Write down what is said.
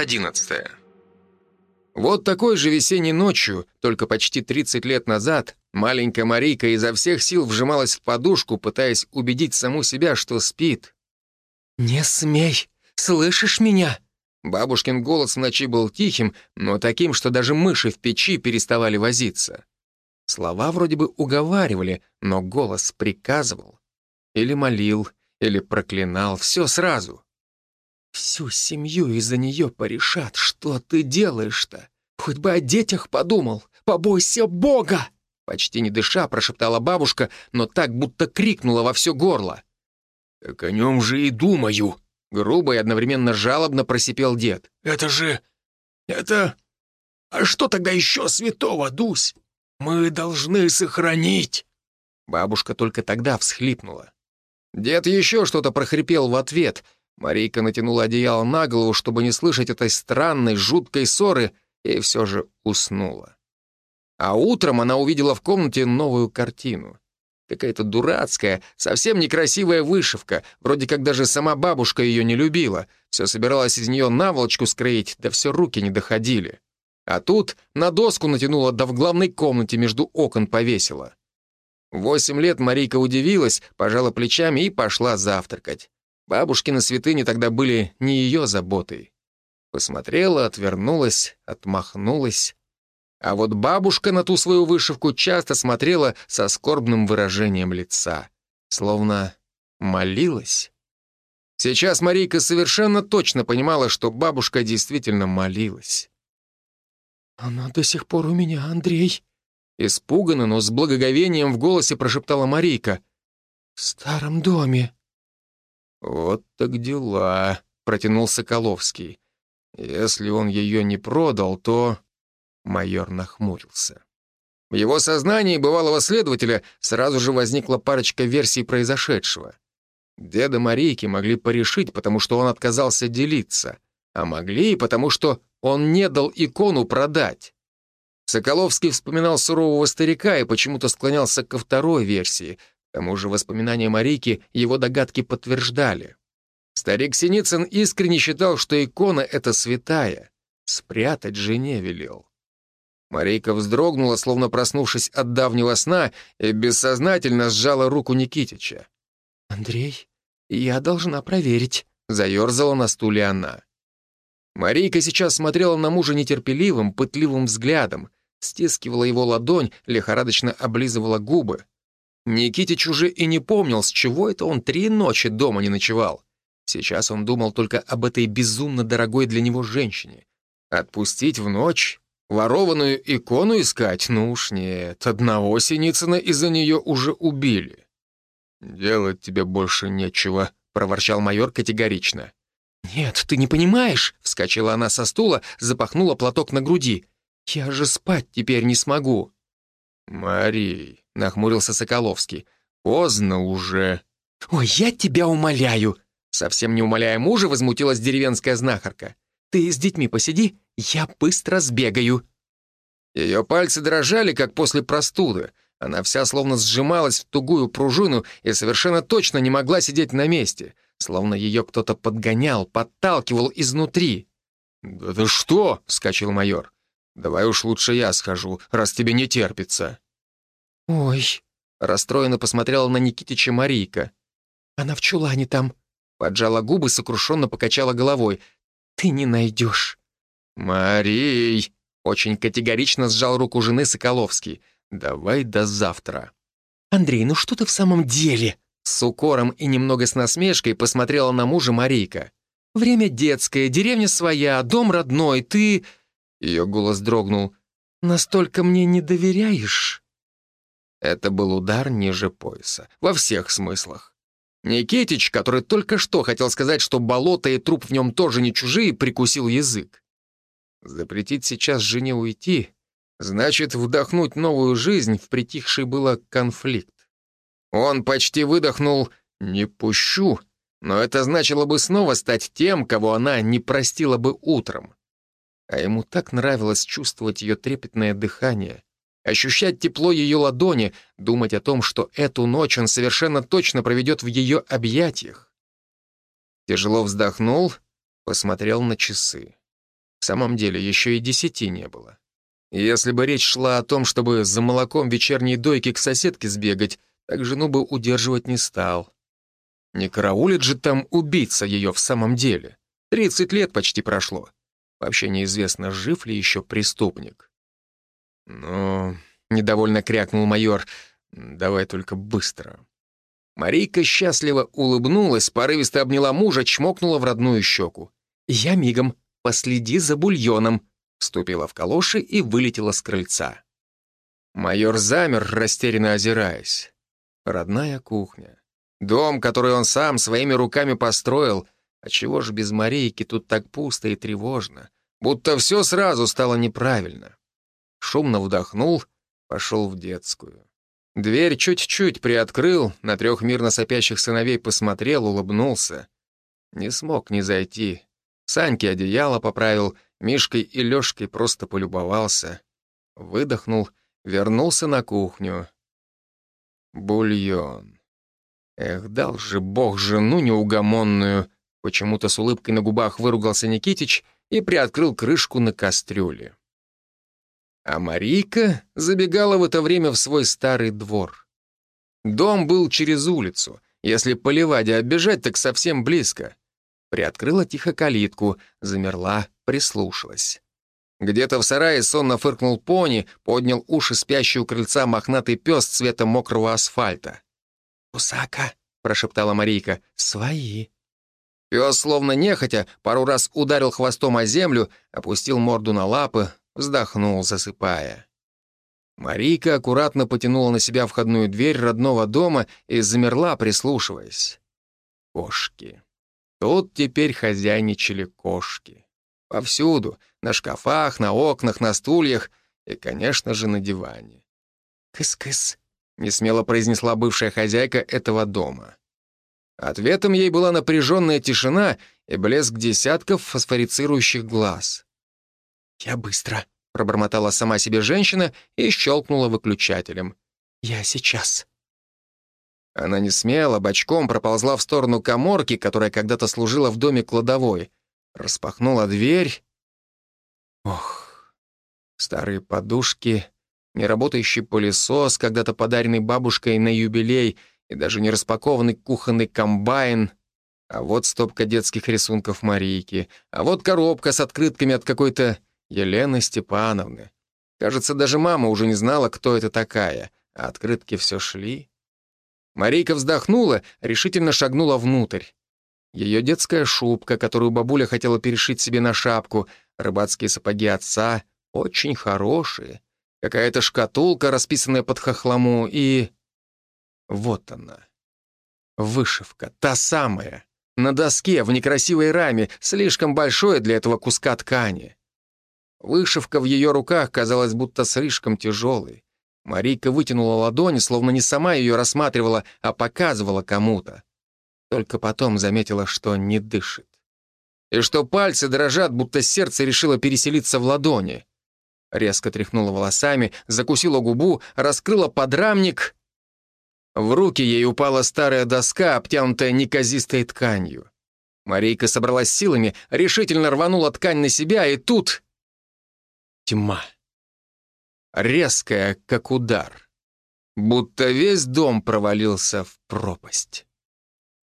11. Вот такой же весенней ночью, только почти 30 лет назад, маленькая Марийка изо всех сил вжималась в подушку, пытаясь убедить саму себя, что спит. «Не смей! Слышишь меня?» Бабушкин голос в ночи был тихим, но таким, что даже мыши в печи переставали возиться. Слова вроде бы уговаривали, но голос приказывал. Или молил, или проклинал, все сразу. «Всю семью из-за нее порешат. Что ты делаешь-то? Хоть бы о детях подумал. Побойся Бога!» Почти не дыша, прошептала бабушка, но так, будто крикнула во все горло. «Так о нем же и думаю!» Грубо и одновременно жалобно просипел дед. «Это же... это... А что тогда еще святого, Дусь? Мы должны сохранить!» Бабушка только тогда всхлипнула. Дед еще что-то прохрипел в ответ. Марийка натянула одеяло на голову, чтобы не слышать этой странной, жуткой ссоры, и все же уснула. А утром она увидела в комнате новую картину. Какая-то дурацкая, совсем некрасивая вышивка, вроде как даже сама бабушка ее не любила. Все собиралась из нее наволочку скроить, да все руки не доходили. А тут на доску натянула, да в главной комнате между окон повесила. Восемь лет Марийка удивилась, пожала плечами и пошла завтракать. Бабушкины святыни тогда были не ее заботой. Посмотрела, отвернулась, отмахнулась. А вот бабушка на ту свою вышивку часто смотрела со скорбным выражением лица, словно молилась. Сейчас Марийка совершенно точно понимала, что бабушка действительно молилась. «Она до сих пор у меня, Андрей», Испуганно, но с благоговением в голосе прошептала Марийка. «В старом доме». «Вот так дела», — протянул Соколовский. «Если он ее не продал, то...» Майор нахмурился. В его сознании бывалого следователя сразу же возникла парочка версий произошедшего. Деда Марийки могли порешить, потому что он отказался делиться, а могли и потому что он не дал икону продать. Соколовский вспоминал сурового старика и почему-то склонялся ко второй версии. К тому же воспоминания Марийки его догадки подтверждали. Старик Синицын искренне считал, что икона — это святая. Спрятать жене велел. Марийка вздрогнула, словно проснувшись от давнего сна, и бессознательно сжала руку Никитича. «Андрей, я должна проверить», — заерзала на стуле она. Марийка сейчас смотрела на мужа нетерпеливым, пытливым взглядом стискивала его ладонь, лихорадочно облизывала губы. Никитич уже и не помнил, с чего это он три ночи дома не ночевал. Сейчас он думал только об этой безумно дорогой для него женщине. Отпустить в ночь? Ворованную икону искать? Ну уж нет, одного Синицына из-за нее уже убили. «Делать тебе больше нечего», — проворчал майор категорично. «Нет, ты не понимаешь!» — вскочила она со стула, запахнула платок на груди. «Я же спать теперь не смогу». «Марий», — нахмурился Соколовский, — «поздно уже». «Ой, я тебя умоляю!» Совсем не умоляя мужа, возмутилась деревенская знахарка. «Ты с детьми посиди, я быстро сбегаю». Ее пальцы дрожали, как после простуды. Она вся словно сжималась в тугую пружину и совершенно точно не могла сидеть на месте, словно ее кто-то подгонял, подталкивал изнутри. «Да ты что?» — вскочил майор. Давай уж лучше я схожу, раз тебе не терпится». «Ой», — расстроенно посмотрела на Никитича Марийка. «Она в чулане там». Поджала губы, сокрушенно покачала головой. «Ты не найдешь». «Марий!» — очень категорично сжал руку жены Соколовский. «Давай до завтра». «Андрей, ну что ты в самом деле?» С укором и немного с насмешкой посмотрела на мужа Марийка. «Время детское, деревня своя, дом родной, ты...» Ее голос дрогнул. «Настолько мне не доверяешь?» Это был удар ниже пояса. Во всех смыслах. Никитич, который только что хотел сказать, что болото и труп в нем тоже не чужие, прикусил язык. Запретить сейчас жене уйти значит вдохнуть новую жизнь в притихший было конфликт. Он почти выдохнул «не пущу», но это значило бы снова стать тем, кого она не простила бы утром а ему так нравилось чувствовать ее трепетное дыхание, ощущать тепло ее ладони, думать о том, что эту ночь он совершенно точно проведет в ее объятиях. Тяжело вздохнул, посмотрел на часы. В самом деле, еще и десяти не было. Если бы речь шла о том, чтобы за молоком вечерней дойки к соседке сбегать, так жену бы удерживать не стал. Не караулит же там убийца ее в самом деле. Тридцать лет почти прошло. Вообще неизвестно, жив ли еще преступник. Ну, недовольно крякнул майор, давай только быстро. Марийка счастливо улыбнулась, порывисто обняла мужа, чмокнула в родную щеку. «Я мигом, последи за бульоном», вступила в калоши и вылетела с крыльца. Майор замер, растерянно озираясь. Родная кухня. Дом, который он сам своими руками построил. А чего же без Марейки тут так пусто и тревожно? Будто все сразу стало неправильно. Шумно вдохнул, пошел в детскую. Дверь чуть-чуть приоткрыл, на трех мирно сопящих сыновей посмотрел, улыбнулся. Не смог не зайти. Саньке одеяло поправил, Мишкой и Лёшкой просто полюбовался. Выдохнул, вернулся на кухню. Бульон. Эх, дал же бог жену неугомонную. Почему-то с улыбкой на губах выругался Никитич и приоткрыл крышку на кастрюле. А Марийка забегала в это время в свой старый двор. Дом был через улицу. Если по Леваде оббежать, так совсем близко. Приоткрыла тихо калитку, замерла, прислушалась. Где-то в сарае сонно фыркнул пони, поднял уши спящий у крыльца мохнатый пес цвета мокрого асфальта. «Кусака», — прошептала Марийка, — «свои». Пес, словно нехотя, пару раз ударил хвостом о землю, опустил морду на лапы, вздохнул, засыпая. Марийка аккуратно потянула на себя входную дверь родного дома и замерла, прислушиваясь. Кошки. Тут теперь хозяйничали кошки. Повсюду, на шкафах, на окнах, на стульях и, конечно же, на диване. «Кыс-кыс», несмело произнесла бывшая хозяйка этого дома. Ответом ей была напряженная тишина и блеск десятков фосфорицирующих глаз. «Я быстро», — пробормотала сама себе женщина и щелкнула выключателем. «Я сейчас». Она не смело, бочком проползла в сторону коморки, которая когда-то служила в доме кладовой. Распахнула дверь. Ох, старые подушки, неработающий пылесос, когда-то подаренный бабушкой на юбилей, и даже не распакованный кухонный комбайн. А вот стопка детских рисунков Марийки. А вот коробка с открытками от какой-то Елены Степановны. Кажется, даже мама уже не знала, кто это такая, а открытки все шли. Марийка вздохнула, решительно шагнула внутрь. Ее детская шубка, которую бабуля хотела перешить себе на шапку, рыбацкие сапоги отца, очень хорошие, какая-то шкатулка, расписанная под хохлому, и... Вот она. Вышивка, та самая. На доске, в некрасивой раме, слишком большой для этого куска ткани. Вышивка в ее руках казалась будто слишком тяжелой. Марийка вытянула ладони, словно не сама ее рассматривала, а показывала кому-то. Только потом заметила, что не дышит. И что пальцы дрожат, будто сердце решило переселиться в ладони. Резко тряхнула волосами, закусила губу, раскрыла подрамник. В руки ей упала старая доска, обтянутая неказистой тканью. Марийка собралась силами, решительно рванула ткань на себя, и тут... Тьма. Резкая, как удар. Будто весь дом провалился в пропасть.